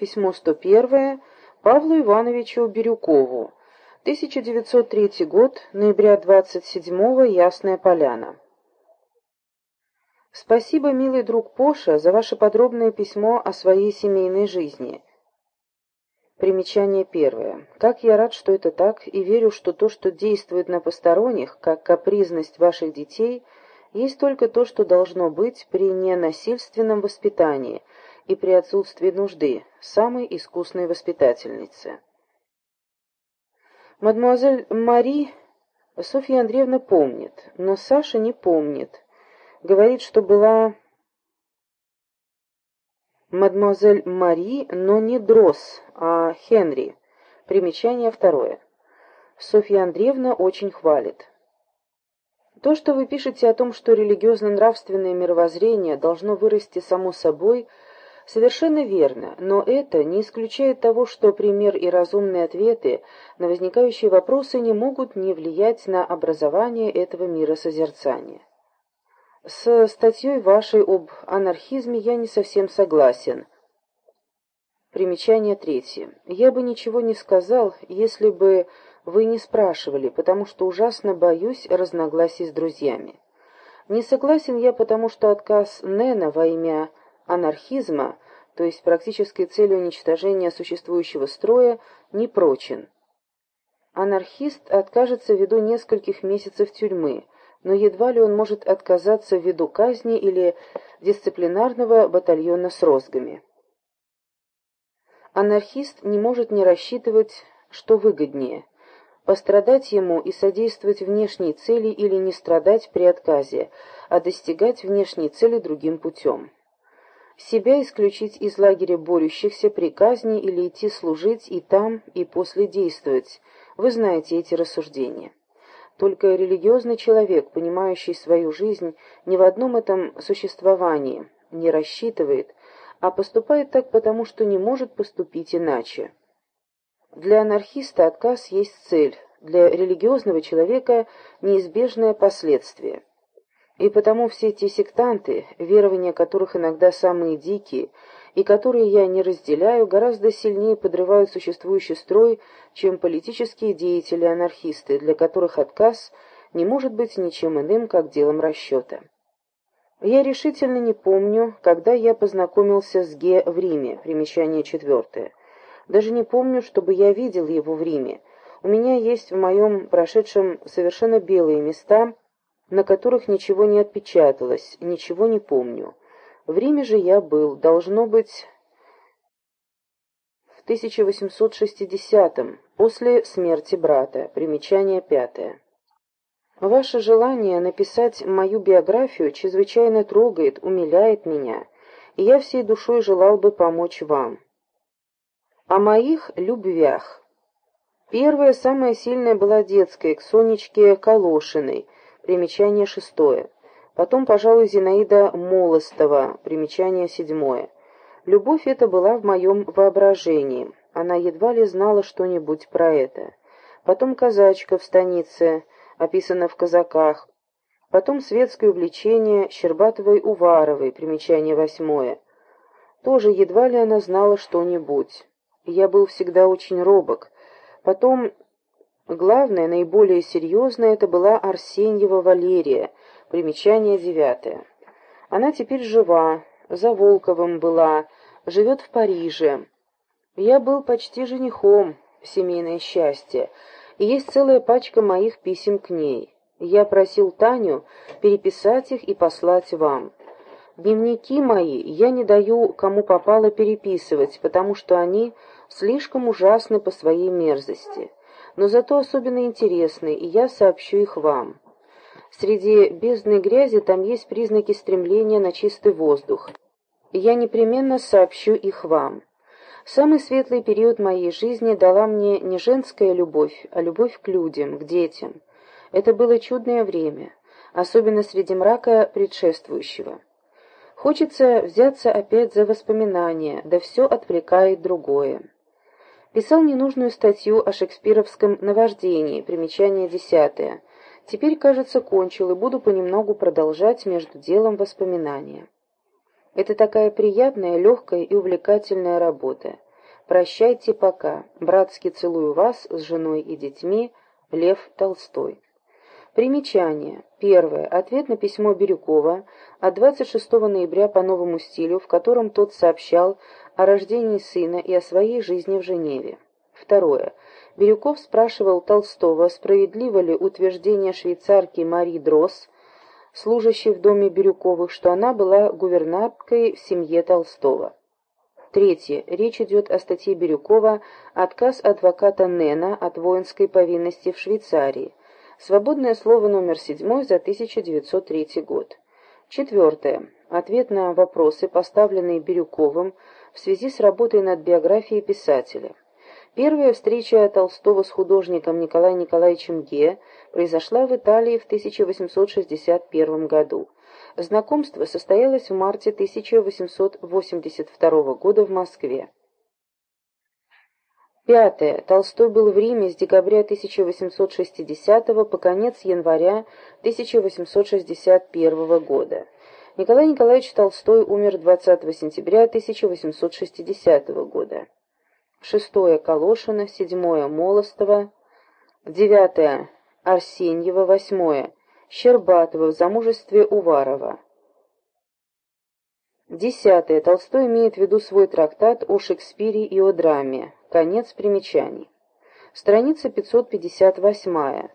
Письмо 101 Павлу Ивановичу Бирюкову. 1903 год, ноября 27-го, Ясная Поляна. Спасибо, милый друг Поша, за ваше подробное письмо о своей семейной жизни. Примечание первое. Как я рад, что это так, и верю, что то, что действует на посторонних, как капризность ваших детей, есть только то, что должно быть при ненасильственном воспитании и при отсутствии нужды, самой искусной воспитательницы. Мадемуазель Мари Софья Андреевна помнит, но Саша не помнит. Говорит, что была мадемуазель Мари, но не Дросс, а Хенри. Примечание второе. Софья Андреевна очень хвалит. То, что вы пишете о том, что религиозно-нравственное мировоззрение должно вырасти само собой, совершенно верно, но это не исключает того, что пример и разумные ответы на возникающие вопросы не могут не влиять на образование этого мира созерцания. С статьей вашей об анархизме я не совсем согласен. Примечание третье. Я бы ничего не сказал, если бы вы не спрашивали, потому что ужасно боюсь разногласий с друзьями. Не согласен я, потому что отказ Нена во имя анархизма, то есть практической целью уничтожения существующего строя, не прочен. Анархист откажется ввиду нескольких месяцев тюрьмы, но едва ли он может отказаться ввиду казни или дисциплинарного батальона с розгами. Анархист не может не рассчитывать, что выгоднее – пострадать ему и содействовать внешней цели или не страдать при отказе, а достигать внешней цели другим путем. Себя исключить из лагеря борющихся при казни или идти служить и там, и после действовать. Вы знаете эти рассуждения. Только религиозный человек, понимающий свою жизнь не в одном этом существовании, не рассчитывает, а поступает так потому, что не может поступить иначе. Для анархиста отказ есть цель, для религиозного человека неизбежное последствие. И потому все те сектанты, верования которых иногда самые дикие, и которые я не разделяю, гораздо сильнее подрывают существующий строй, чем политические деятели-анархисты, для которых отказ не может быть ничем иным, как делом расчета. Я решительно не помню, когда я познакомился с Ге в Риме, примечание четвертое. Даже не помню, чтобы я видел его в Риме. У меня есть в моем прошедшем совершенно белые места, на которых ничего не отпечаталось, ничего не помню. В Риме же я был, должно быть, в 1860-м, после смерти брата. Примечание пятое. Ваше желание написать мою биографию чрезвычайно трогает, умиляет меня, и я всей душой желал бы помочь вам. О моих любвях. Первая, самая сильная была детская, к Сонечке Калошиной. Примечание шестое. Потом, пожалуй, Зинаида Молостова, примечание седьмое. Любовь эта была в моем воображении. Она едва ли знала что-нибудь про это. Потом казачка в станице, описана в казаках. Потом светское увлечение Щербатовой-Уваровой, примечание восьмое. Тоже едва ли она знала что-нибудь. Я был всегда очень робок. Потом, главное, наиболее серьезное, это была Арсеньева Валерия, Примечание девятое. Она теперь жива, за Волковым была, живет в Париже. Я был почти женихом, семейное счастье, и есть целая пачка моих писем к ней. Я просил Таню переписать их и послать вам. Дневники мои я не даю кому попало переписывать, потому что они слишком ужасны по своей мерзости. Но зато особенно интересны, и я сообщу их вам. Среди бездны грязи там есть признаки стремления на чистый воздух. Я непременно сообщу их вам. Самый светлый период моей жизни дала мне не женская любовь, а любовь к людям, к детям. Это было чудное время, особенно среди мрака предшествующего. Хочется взяться опять за воспоминания, да все отвлекает другое. Писал ненужную статью о шекспировском наваждении, примечание десятое, Теперь, кажется, кончил и буду понемногу продолжать между делом воспоминания. Это такая приятная, легкая и увлекательная работа. Прощайте пока. Братски целую вас с женой и детьми. Лев Толстой. Примечание. Первое. Ответ на письмо Бирюкова от 26 ноября по новому стилю, в котором тот сообщал о рождении сына и о своей жизни в Женеве. Второе. Бирюков спрашивал Толстого, справедливо ли утверждение швейцарки Мари Дросс, служащей в доме Бирюковых, что она была гувернанткой в семье Толстого. Третье. Речь идет о статье Бирюкова «Отказ адвоката Нена от воинской повинности в Швейцарии». Свободное слово номер 7 за 1903 год. Четвертое. Ответ на вопросы, поставленные Бирюковым в связи с работой над биографией писателя. Первая встреча Толстого с художником Николаем Николаевичем Ге произошла в Италии в 1861 году. Знакомство состоялось в марте 1882 года в Москве. Пятое. Толстой был в Риме с декабря 1860 по конец января 1861 года. Николай Николаевич Толстой умер 20 сентября 1860 года шестое Калошина, седьмое Молостова, девятое Арсеньева, восьмое Щербатова в замужестве Уварова. Десятое. Толстой имеет в виду свой трактат о Шекспире и о драме. Конец примечаний. Страница 558.